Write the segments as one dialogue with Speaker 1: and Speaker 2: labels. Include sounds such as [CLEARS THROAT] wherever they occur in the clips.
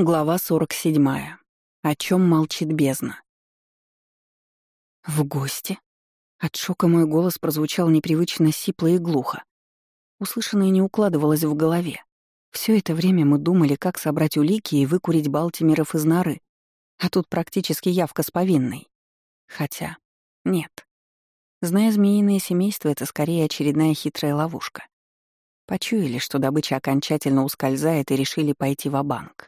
Speaker 1: Глава 47. О чем молчит бездна. «В гости?» От шока мой голос прозвучал непривычно сипло и глухо. Услышанное не укладывалось в голове. Все это время мы думали, как собрать улики и выкурить Балтимеров из норы. А тут практически явка с повинной. Хотя, нет. Зная змеиное семейство, это скорее очередная хитрая ловушка. Почуяли, что добыча окончательно ускользает и решили пойти в банк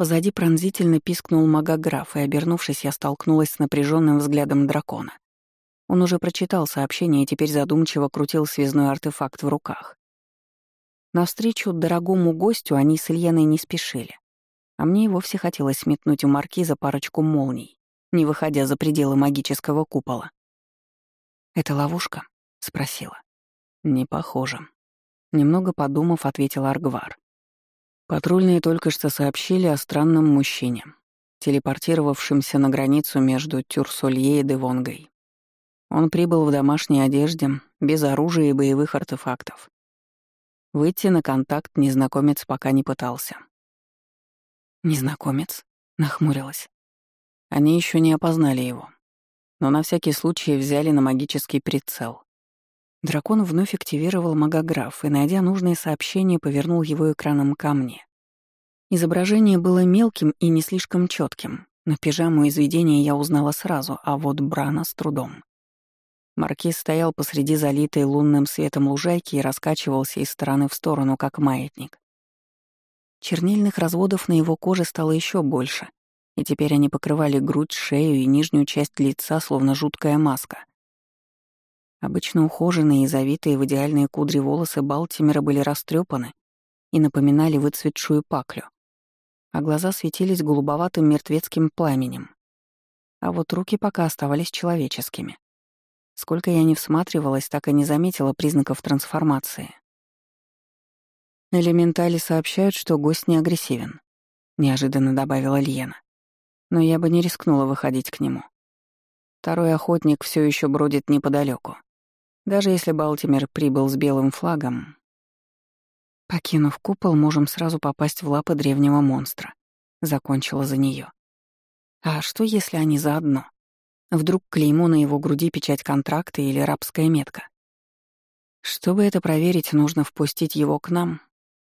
Speaker 1: Позади пронзительно пискнул магограф, и, обернувшись, я столкнулась с напряженным взглядом дракона. Он уже прочитал сообщение и теперь задумчиво крутил связной артефакт в руках. Навстречу дорогому гостю они с Ильяной не спешили. А мне и вовсе хотелось метнуть у маркиза парочку молний, не выходя за пределы магического купола. «Это ловушка?» — спросила. «Не похоже». Немного подумав, ответил Аргвар. Патрульные только что сообщили о странном мужчине, телепортировавшемся на границу между Тюрсолье и Девонгой. Он прибыл в домашней одежде, без оружия и боевых артефактов. Выйти на контакт незнакомец пока не пытался. «Незнакомец?» — нахмурилась. Они еще не опознали его, но на всякий случай взяли на магический прицел. Дракон вновь активировал магограф и, найдя нужное сообщение, повернул его экраном ко мне. Изображение было мелким и не слишком четким, но пижаму из видения я узнала сразу, а вот Брана с трудом. Маркиз стоял посреди залитой лунным светом лужайки и раскачивался из стороны в сторону, как маятник. Чернильных разводов на его коже стало еще больше, и теперь они покрывали грудь, шею и нижнюю часть лица, словно жуткая маска. Обычно ухоженные и завитые в идеальные кудри волосы Балтимера были растрепаны и напоминали выцветшую паклю, а глаза светились голубоватым мертвецким пламенем. А вот руки пока оставались человеческими. Сколько я не всматривалась, так и не заметила признаков трансформации. «Элементали сообщают, что гость не агрессивен», — неожиданно добавила Льена. «Но я бы не рискнула выходить к нему. Второй охотник все еще бродит неподалеку. Даже если Балтимер прибыл с белым флагом, покинув купол, можем сразу попасть в лапы древнего монстра. Закончила за нее. А что, если они заодно? Вдруг клеймо на его груди печать контракта или рабская метка? Чтобы это проверить, нужно впустить его к нам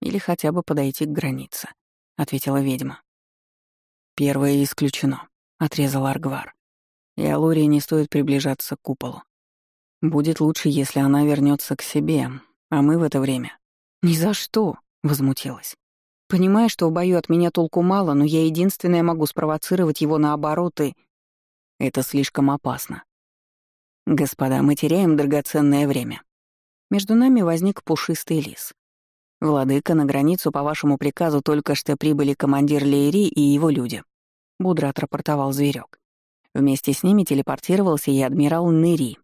Speaker 1: или хотя бы подойти к границе, ответила ведьма. Первое исключено, отрезал Аргвар. И Алории не стоит приближаться к куполу. Будет лучше, если она вернется к себе, а мы в это время. Ни за что, возмутилась. Понимаю, что в бою от меня толку мало, но я единственная могу спровоцировать его наоборот и... Это слишком опасно. Господа, мы теряем драгоценное время. Между нами возник пушистый лис. Владыка, на границу по вашему приказу только что прибыли командир Лейри и его люди. Будро отрапортовал зверек. Вместе с ними телепортировался и адмирал Нэри,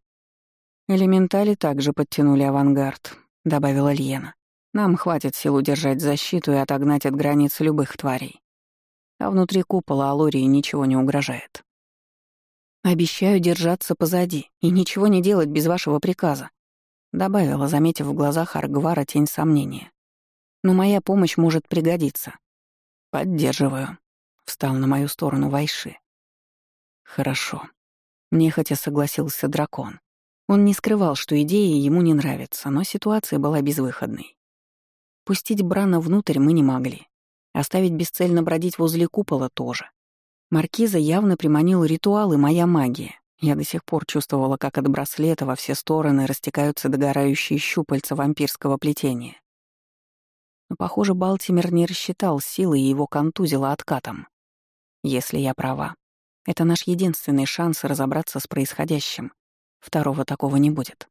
Speaker 1: «Элементали также подтянули авангард», — добавила Льена. «Нам хватит сил удержать защиту и отогнать от границ любых тварей. А внутри купола Алории ничего не угрожает». «Обещаю держаться позади и ничего не делать без вашего приказа», — добавила, заметив в глазах Аргвара тень сомнения. «Но моя помощь может пригодиться». «Поддерживаю», — встал на мою сторону Вайши. «Хорошо», — нехотя согласился дракон. Он не скрывал, что идея ему не нравится, но ситуация была безвыходной. Пустить Брана внутрь мы не могли. Оставить бесцельно бродить возле купола тоже. Маркиза явно приманил ритуал и моя магия. Я до сих пор чувствовала, как от браслета во все стороны растекаются догорающие щупальца вампирского плетения. Но, похоже, Балтимер не рассчитал силы и его контузило откатом. Если я права, это наш единственный шанс разобраться с происходящим Второго такого не будет.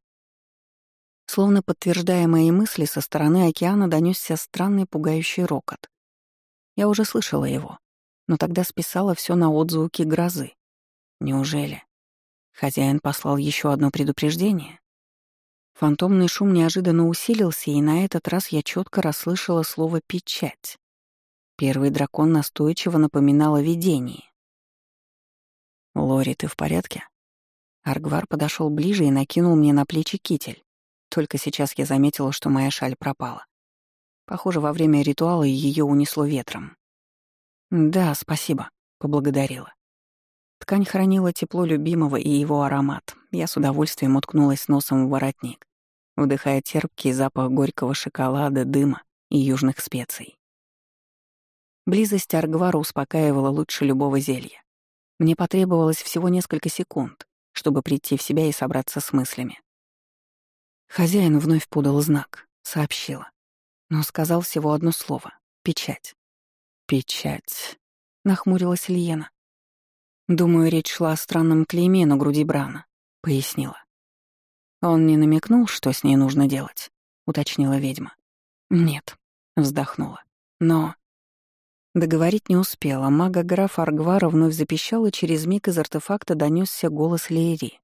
Speaker 1: Словно подтверждая мои мысли, со стороны океана донесся странный пугающий рокот. Я уже слышала его, но тогда списала все на отзвуки грозы. Неужели? Хозяин послал еще одно предупреждение? Фантомный шум неожиданно усилился, и на этот раз я четко расслышала слово «печать». Первый дракон настойчиво напоминал о видении. «Лори, ты в порядке?» Аргвар подошел ближе и накинул мне на плечи китель. Только сейчас я заметила, что моя шаль пропала. Похоже, во время ритуала ее унесло ветром. «Да, спасибо», — поблагодарила. Ткань хранила тепло любимого и его аромат. Я с удовольствием уткнулась носом в воротник, вдыхая терпкий запах горького шоколада, дыма и южных специй. Близость Аргвара успокаивала лучше любого зелья. Мне потребовалось всего несколько секунд, чтобы прийти в себя и собраться с мыслями. Хозяин вновь подал знак, сообщила. Но сказал всего одно слово — печать. «Печать», — нахмурилась Ильена. «Думаю, речь шла о странном клейме на груди Брана», — пояснила. «Он не намекнул, что с ней нужно делать», — уточнила ведьма. «Нет», — вздохнула. «Но...» Договорить не успела. Мага-граф Аргвара вновь запищал, и через миг из артефакта донесся голос Леери.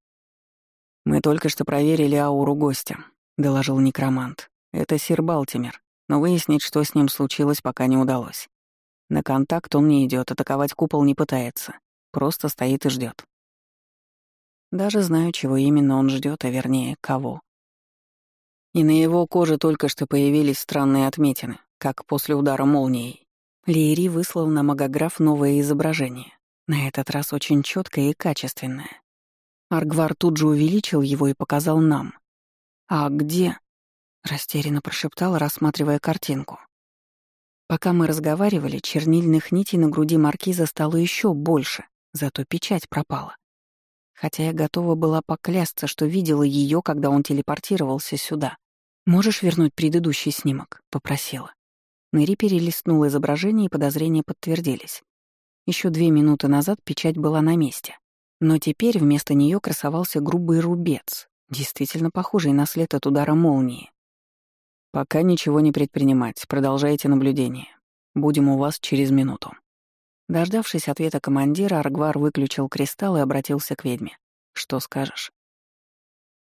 Speaker 1: «Мы только что проверили ауру гостя», — доложил некромант. «Это сир Балтимер, но выяснить, что с ним случилось, пока не удалось. На контакт он не идет, атаковать купол не пытается, просто стоит и ждет. Даже знаю, чего именно он ждет, а вернее, кого. И на его коже только что появились странные отметины, как после удара молнией. Лиери выслал на магограф новое изображение, на этот раз очень четкое и качественное. Аргвар тут же увеличил его и показал нам. «А где?» — растерянно прошептал, рассматривая картинку. Пока мы разговаривали, чернильных нитей на груди маркиза стало еще больше, зато печать пропала. Хотя я готова была поклясться, что видела ее, когда он телепортировался сюда. «Можешь вернуть предыдущий снимок?» — попросила. Нэри перелистнула изображение, и подозрения подтвердились. Еще две минуты назад печать была на месте. Но теперь вместо нее красовался грубый рубец, действительно похожий на след от удара молнии. «Пока ничего не предпринимать, продолжайте наблюдение. Будем у вас через минуту». Дождавшись ответа командира, Аргвар выключил кристалл и обратился к ведьме. «Что скажешь?»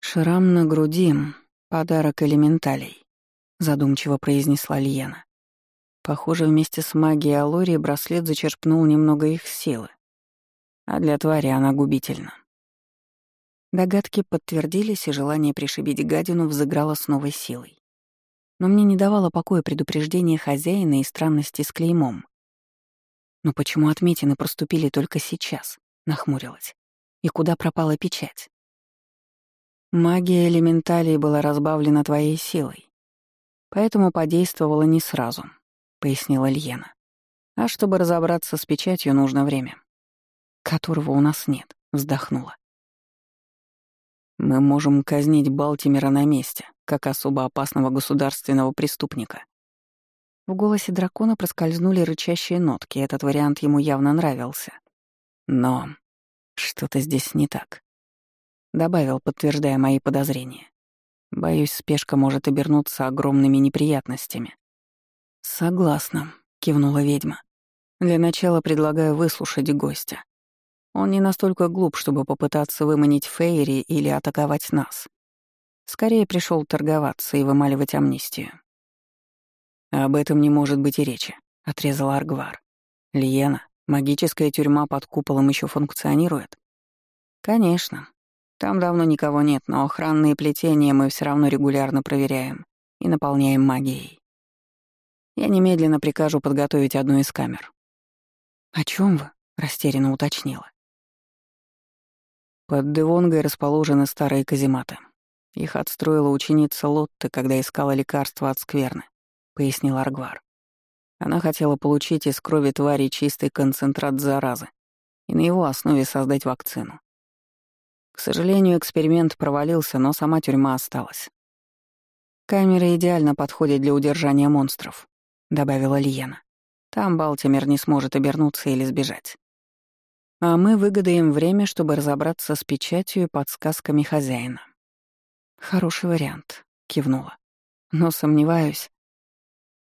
Speaker 1: «Шрам на груди — подарок элементалей», — задумчиво произнесла Лиена. Похоже, вместе с магией Алории браслет зачерпнул немного их силы. А для твари она губительна. Догадки подтвердились, и желание пришибить гадину взыграло с новой силой. Но мне не давало покоя предупреждение хозяина и странности с клеймом. «Но почему отметины проступили только сейчас?» — нахмурилась. «И куда пропала печать?» «Магия элементалей была разбавлена твоей силой, поэтому подействовала не сразу», — пояснила Льена. «А чтобы разобраться с печатью, нужно время. Которого у нас нет», — вздохнула. «Мы можем казнить Балтимера на месте, как особо опасного государственного преступника». В голосе дракона проскользнули рычащие нотки, этот вариант ему явно нравился. «Но что-то здесь не так», — добавил, подтверждая мои подозрения. «Боюсь, спешка может обернуться огромными неприятностями». «Согласна», — кивнула ведьма. «Для начала предлагаю выслушать гостя. Он не настолько глуп, чтобы попытаться выманить Фейри или атаковать нас. Скорее пришел торговаться и вымаливать амнистию». «Об этом не может быть и речи», — отрезал Аргвар. «Лиена, магическая тюрьма под куполом еще функционирует?» «Конечно. Там давно никого нет, но охранные плетения мы все равно регулярно проверяем и наполняем магией. Я немедленно прикажу подготовить одну из камер. «О чем вы?» — растерянно уточнила. Под Девонгой расположены старые казематы. Их отстроила ученица Лотты, когда искала лекарства от скверны, — пояснил Аргвар. Она хотела получить из крови твари чистый концентрат заразы и на его основе создать вакцину. К сожалению, эксперимент провалился, но сама тюрьма осталась. Камеры идеально подходят для удержания монстров. — добавила Лиена. «Там Балтимер не сможет обернуться или сбежать. А мы выгадаем время, чтобы разобраться с печатью и подсказками хозяина». «Хороший вариант», — кивнула. «Но сомневаюсь.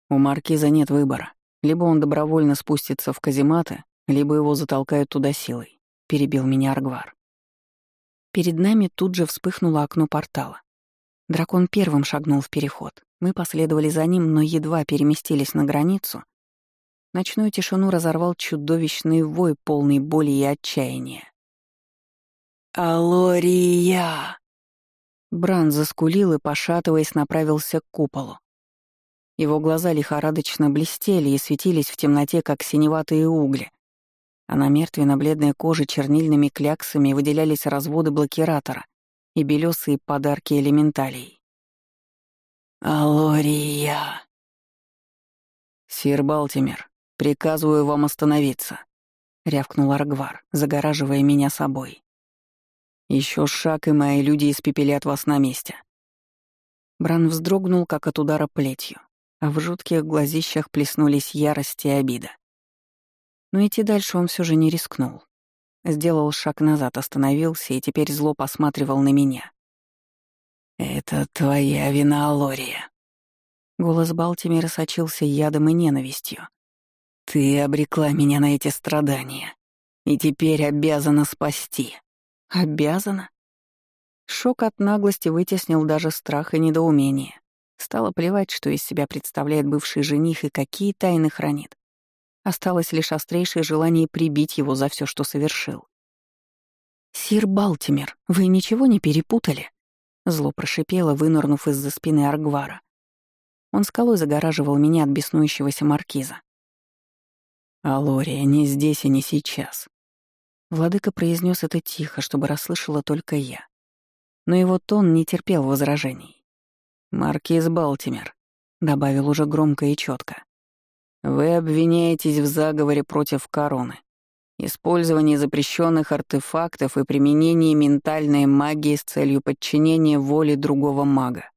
Speaker 1: У Маркиза нет выбора. Либо он добровольно спустится в казематы, либо его затолкают туда силой», — перебил меня Аргвар. Перед нами тут же вспыхнуло окно портала. Дракон первым шагнул в переход. Мы последовали за ним, но едва переместились на границу. Ночную тишину разорвал чудовищный вой, полный боли и отчаяния. «Алория!» Бран заскулил и, пошатываясь, направился к куполу. Его глаза лихорадочно блестели и светились в темноте, как синеватые угли, а на мертвенно-бледной коже чернильными кляксами выделялись разводы блокиратора и белесые подарки элементалей. «Алория!» «Сир Балтимер, приказываю вам остановиться», — рявкнул Аргвар, загораживая меня собой. Еще шаг, и мои люди испепелят вас на месте». Бран вздрогнул, как от удара плетью, а в жутких глазищах плеснулись ярость и обида. Но идти дальше он все же не рискнул. Сделал шаг назад, остановился и теперь зло посматривал на меня. «Это твоя вина, Лория». Голос Балтимера сочился ядом и ненавистью. «Ты обрекла меня на эти страдания, и теперь обязана спасти». Обязана? Шок от наглости вытеснил даже страх и недоумение. Стало плевать, что из себя представляет бывший жених и какие тайны хранит. Осталось лишь острейшее желание прибить его за все, что совершил. «Сир Балтимер, вы ничего не перепутали?» Зло прошипело, вынырнув из-за спины Аргвара. Он скалой загораживал меня от беснующегося маркиза. «Алория, не здесь и не сейчас. Владыка произнес это тихо, чтобы расслышала только я. Но его тон не терпел возражений. «Маркиз Балтимер», — добавил уже громко и четко. «Вы обвиняетесь в заговоре против короны, использовании запрещенных артефактов и применении ментальной магии с целью подчинения воле другого мага».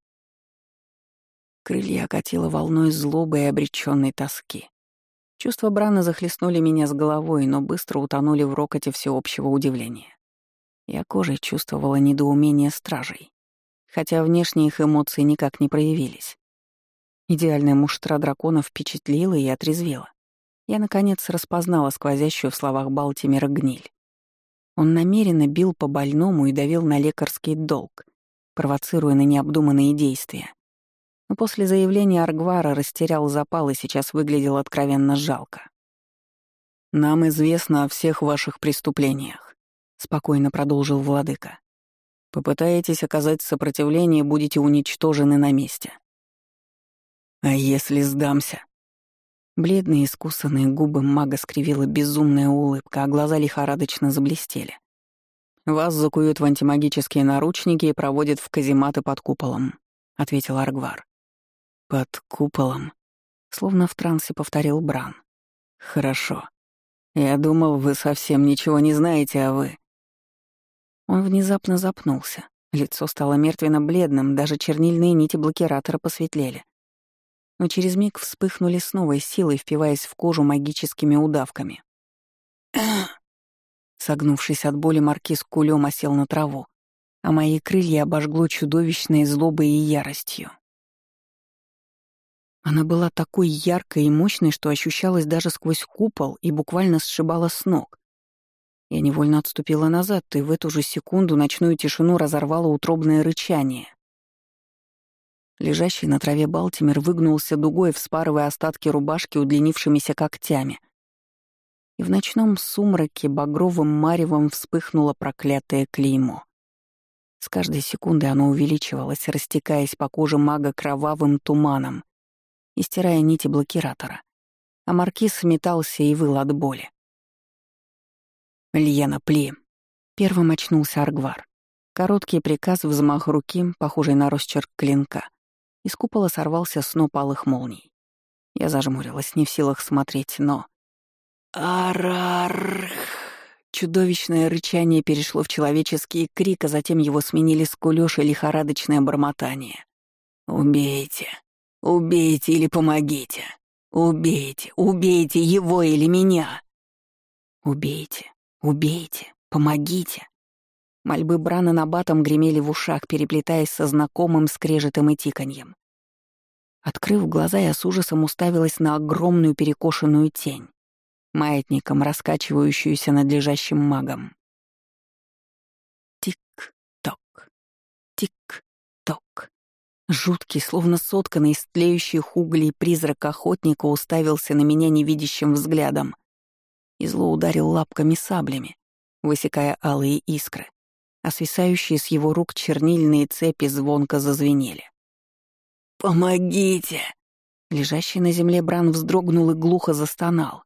Speaker 1: Крылья окатило волной злобы и обреченной тоски. Чувства Брана захлестнули меня с головой, но быстро утонули в рокоте всеобщего удивления. Я кожей чувствовала недоумение стражей, хотя внешние их эмоции никак не проявились. Идеальная муштра дракона впечатлила и отрезвила. Я, наконец, распознала сквозящую в словах Балтимера гниль. Он намеренно бил по больному и давил на лекарский долг, провоцируя на необдуманные действия но после заявления Аргвара растерял запал и сейчас выглядел откровенно жалко. «Нам известно о всех ваших преступлениях», — спокойно продолжил владыка. «Попытаетесь оказать сопротивление, будете уничтожены на месте». «А если сдамся?» Бледные искусанные губы мага скривила безумная улыбка, а глаза лихорадочно заблестели. «Вас закуют в антимагические наручники и проводят в казематы под куполом», — ответил Аргвар. «Под куполом», — словно в трансе повторил Бран. «Хорошо. Я думал, вы совсем ничего не знаете, а вы...» Он внезапно запнулся. Лицо стало мертвенно-бледным, даже чернильные нити блокиратора посветлели. Но через миг вспыхнули с новой силой, впиваясь в кожу магическими удавками. [CLEARS THROAT] Согнувшись от боли, маркиз кулем осел на траву, а мои крылья обожгло чудовищной злобой и яростью. Она была такой яркой и мощной, что ощущалась даже сквозь купол и буквально сшибала с ног. Я невольно отступила назад, и в эту же секунду ночную тишину разорвало утробное рычание. Лежащий на траве Балтимер выгнулся дугой, вспарывая остатки рубашки удлинившимися когтями. И в ночном сумраке багровым маревом вспыхнуло проклятое клеймо. С каждой секундой оно увеличивалось, растекаясь по коже мага кровавым туманом, и стирая нити блокиратора. А маркиз метался и выл от боли. «Льена, пли!» Первым очнулся Аргвар. Короткий приказ, взмах руки, похожий на росчерк клинка. Из купола сорвался сноп алых молний. Я зажмурилась, не в силах смотреть, но... Арарх! Чудовищное рычание перешло в человеческий крик, а затем его сменили скулёж и лихорадочное бормотание. «Убейте! Убейте или помогите. Убейте, убейте его или меня. Убейте, убейте, помогите. Мольбы Брана на батом гремели в ушах, переплетаясь со знакомым скрежетом и тиканьем. Открыв глаза, я с ужасом уставилась на огромную перекошенную тень, маятником раскачивающуюся над лежащим магом. Тик-ток, тик-ток. Жуткий, словно сотканный из тлеющих углей призрак охотника уставился на меня невидящим взглядом и зло ударил лапками саблями, высекая алые искры, а свисающие с его рук чернильные цепи звонко зазвенели. «Помогите!» Лежащий на земле Бран вздрогнул и глухо застонал.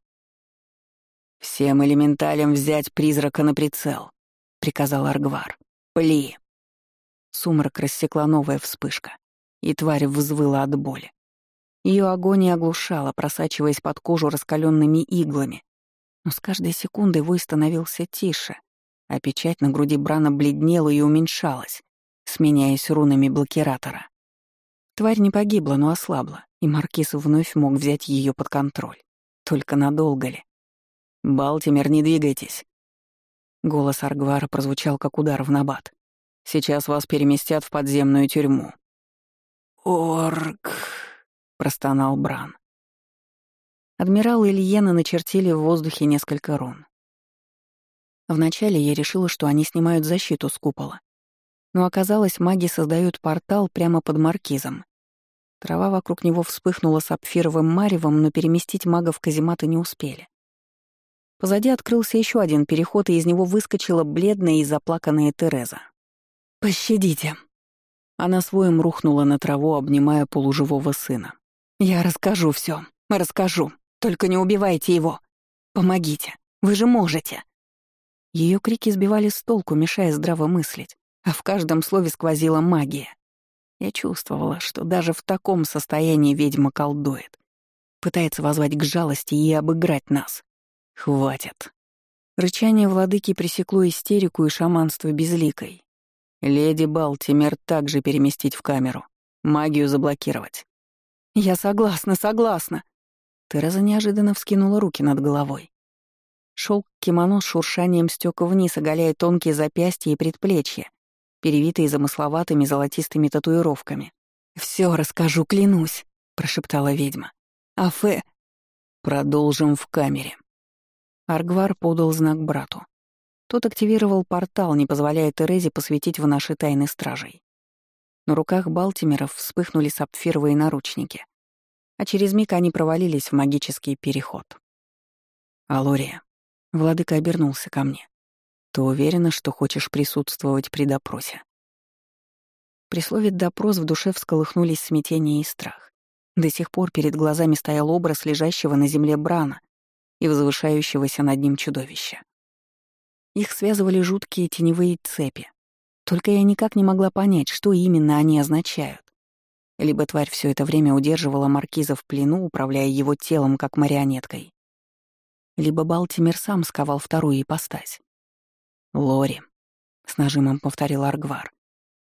Speaker 1: «Всем элементалям взять призрака на прицел», — приказал Аргвар. «Пли!» Сумрак рассекла новая вспышка, и тварь взвыла от боли. Ее агония оглушала, просачиваясь под кожу раскаленными иглами. Но с каждой секундой вой становился тише, а печать на груди Брана бледнела и уменьшалась, сменяясь рунами блокиратора. Тварь не погибла, но ослабла, и Маркиз вновь мог взять ее под контроль. Только надолго ли? «Балтимер, не двигайтесь!» Голос Аргвара прозвучал, как удар в набат. «Сейчас вас переместят в подземную тюрьму». «Орк!» — простонал Бран. Адмирал и Ильена начертили в воздухе несколько рун. Вначале я решила, что они снимают защиту с купола. Но оказалось, маги создают портал прямо под маркизом. Трава вокруг него вспыхнула сапфировым маревом, но переместить магов казематы не успели. Позади открылся еще один переход, и из него выскочила бледная и заплаканная Тереза. «Пощадите!» Она своим рухнула на траву, обнимая полуживого сына. «Я расскажу все, расскажу. Только не убивайте его. Помогите. Вы же можете!» Ее крики сбивали с толку, мешая здраво мыслить, а в каждом слове сквозила магия. Я чувствовала, что даже в таком состоянии ведьма колдует. Пытается возвать к жалости и обыграть нас. Хватит. Рычание владыки пресекло истерику и шаманство безликой. Леди Балтимер также переместить в камеру. Магию заблокировать. «Я согласна, согласна!» Тереза неожиданно вскинула руки над головой. Шелк кимоно с шуршанием стёк вниз, оголяя тонкие запястья и предплечья, перевитые замысловатыми золотистыми татуировками. «Всё расскажу, клянусь», — прошептала ведьма. «Афе...» «Продолжим в камере», Аргвар подал знак брату. Тот активировал портал, не позволяя Терезе посвятить в наши тайны стражей. На руках Балтимеров вспыхнули сапфировые наручники, а через миг они провалились в магический переход. «Алория», — владыка обернулся ко мне, — «ты уверена, что хочешь присутствовать при допросе?» При слове «допрос» в душе всколыхнулись смятение и страх. До сих пор перед глазами стоял образ лежащего на земле Брана, и возвышающегося над ним чудовища. Их связывали жуткие теневые цепи. Только я никак не могла понять, что именно они означают. Либо тварь все это время удерживала маркиза в плену, управляя его телом как марионеткой. Либо Балтимер сам сковал вторую ипостась. «Лори», — с нажимом повторил Аргвар.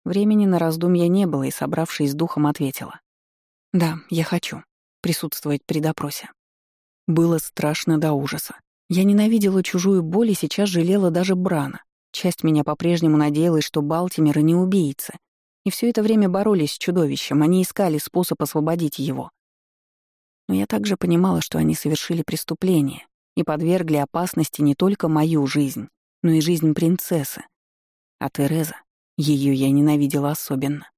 Speaker 1: Времени на раздумья не было, и, собравшись с духом, ответила. «Да, я хочу присутствовать при допросе». Было страшно до ужаса. Я ненавидела чужую боль и сейчас жалела даже Брана. Часть меня по-прежнему надеялась, что Балтимер не убийца. И все это время боролись с чудовищем, они искали способ освободить его. Но я также понимала, что они совершили преступление и подвергли опасности не только мою жизнь, но и жизнь принцессы. А Тереза, ее я ненавидела особенно.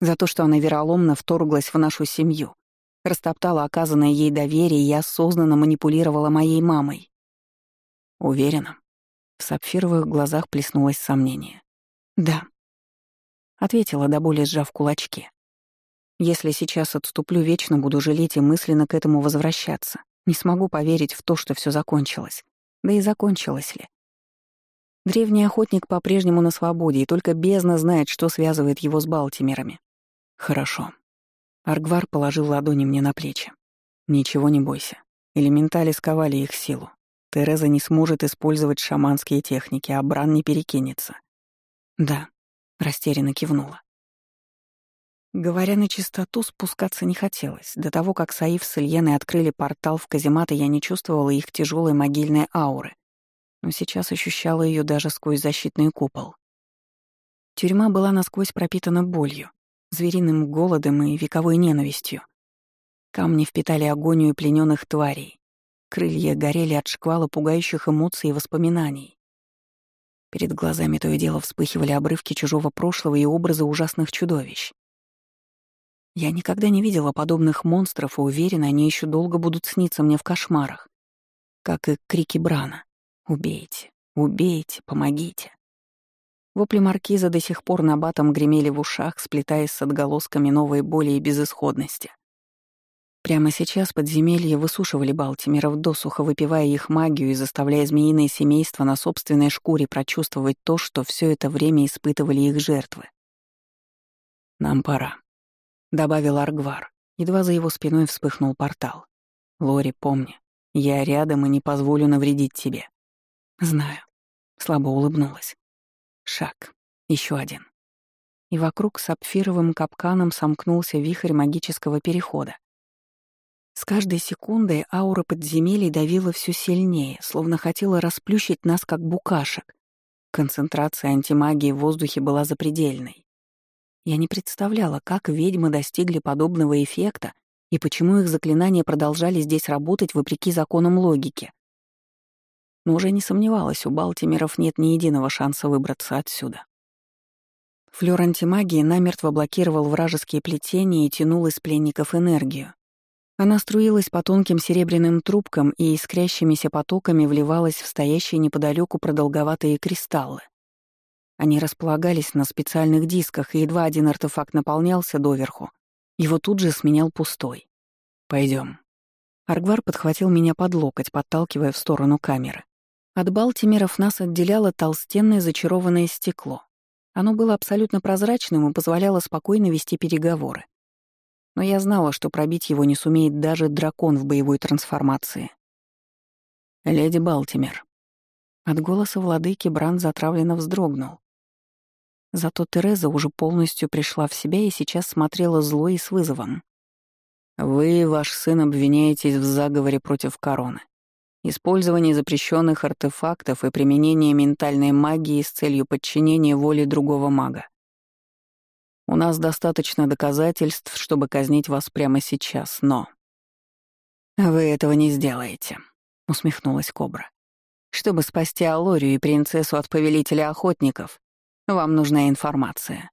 Speaker 1: За то, что она вероломно вторглась в нашу семью, растоптала оказанное ей доверие и осознанно манипулировала моей мамой. Уверена. В сапфировых глазах плеснулось сомнение. «Да», — ответила до боли, сжав кулачки. «Если сейчас отступлю, вечно буду жалеть и мысленно к этому возвращаться. Не смогу поверить в то, что все закончилось. Да и закончилось ли? Древний охотник по-прежнему на свободе, и только бездна знает, что связывает его с Балтимерами. Хорошо. Аргвар положил ладони мне на плечи. «Ничего не бойся. Элементали сковали их силу. Тереза не сможет использовать шаманские техники, а Бран не перекинется». «Да», — растерянно кивнула. Говоря на чистоту, спускаться не хотелось. До того, как Саиф с Ильеной открыли портал в казематы, я не чувствовала их тяжелой могильной ауры, но сейчас ощущала ее даже сквозь защитный купол. Тюрьма была насквозь пропитана болью, звериным голодом и вековой ненавистью. Камни впитали агонию плененных тварей. Крылья горели от шквала пугающих эмоций и воспоминаний. Перед глазами то и дело вспыхивали обрывки чужого прошлого и образы ужасных чудовищ. Я никогда не видела подобных монстров и уверена, они еще долго будут сниться мне в кошмарах. Как и крики Брана. «Убейте! Убейте! Помогите!» Вопли маркиза до сих пор набатом гремели в ушах, сплетаясь с отголосками новой боли и безысходности. Прямо сейчас подземелья высушивали Балтимеров досуха, выпивая их магию и заставляя змеиное семейство на собственной шкуре прочувствовать то, что все это время испытывали их жертвы. «Нам пора», — добавил Аргвар. Едва за его спиной вспыхнул портал. «Лори, помни, я рядом и не позволю навредить тебе». «Знаю», — слабо улыбнулась. Шаг. еще один. И вокруг сапфировым капканом сомкнулся вихрь магического перехода. С каждой секундой аура подземелий давила все сильнее, словно хотела расплющить нас, как букашек. Концентрация антимагии в воздухе была запредельной. Я не представляла, как ведьмы достигли подобного эффекта и почему их заклинания продолжали здесь работать вопреки законам логики. Но уже не сомневалась, у Балтимеров нет ни единого шанса выбраться отсюда. Флёр антимагии намертво блокировал вражеские плетения и тянул из пленников энергию. Она струилась по тонким серебряным трубкам и искрящимися потоками вливалась в стоящие неподалеку продолговатые кристаллы. Они располагались на специальных дисках, и едва один артефакт наполнялся доверху, его тут же сменял пустой. Пойдем. Аргвар подхватил меня под локоть, подталкивая в сторону камеры. От Балтимеров нас отделяло толстенное зачарованное стекло. Оно было абсолютно прозрачным и позволяло спокойно вести переговоры. Но я знала, что пробить его не сумеет даже дракон в боевой трансформации. «Леди Балтимер». От голоса владыки Бран затравленно вздрогнул. Зато Тереза уже полностью пришла в себя и сейчас смотрела зло и с вызовом. «Вы и ваш сын обвиняетесь в заговоре против короны, использовании запрещенных артефактов и применении ментальной магии с целью подчинения воле другого мага. У нас достаточно доказательств, чтобы казнить вас прямо сейчас, но...» «Вы этого не сделаете», — усмехнулась Кобра. «Чтобы спасти Алорию и принцессу от повелителя охотников, вам нужна информация.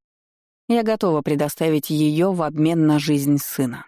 Speaker 1: Я готова предоставить ее в обмен на жизнь сына.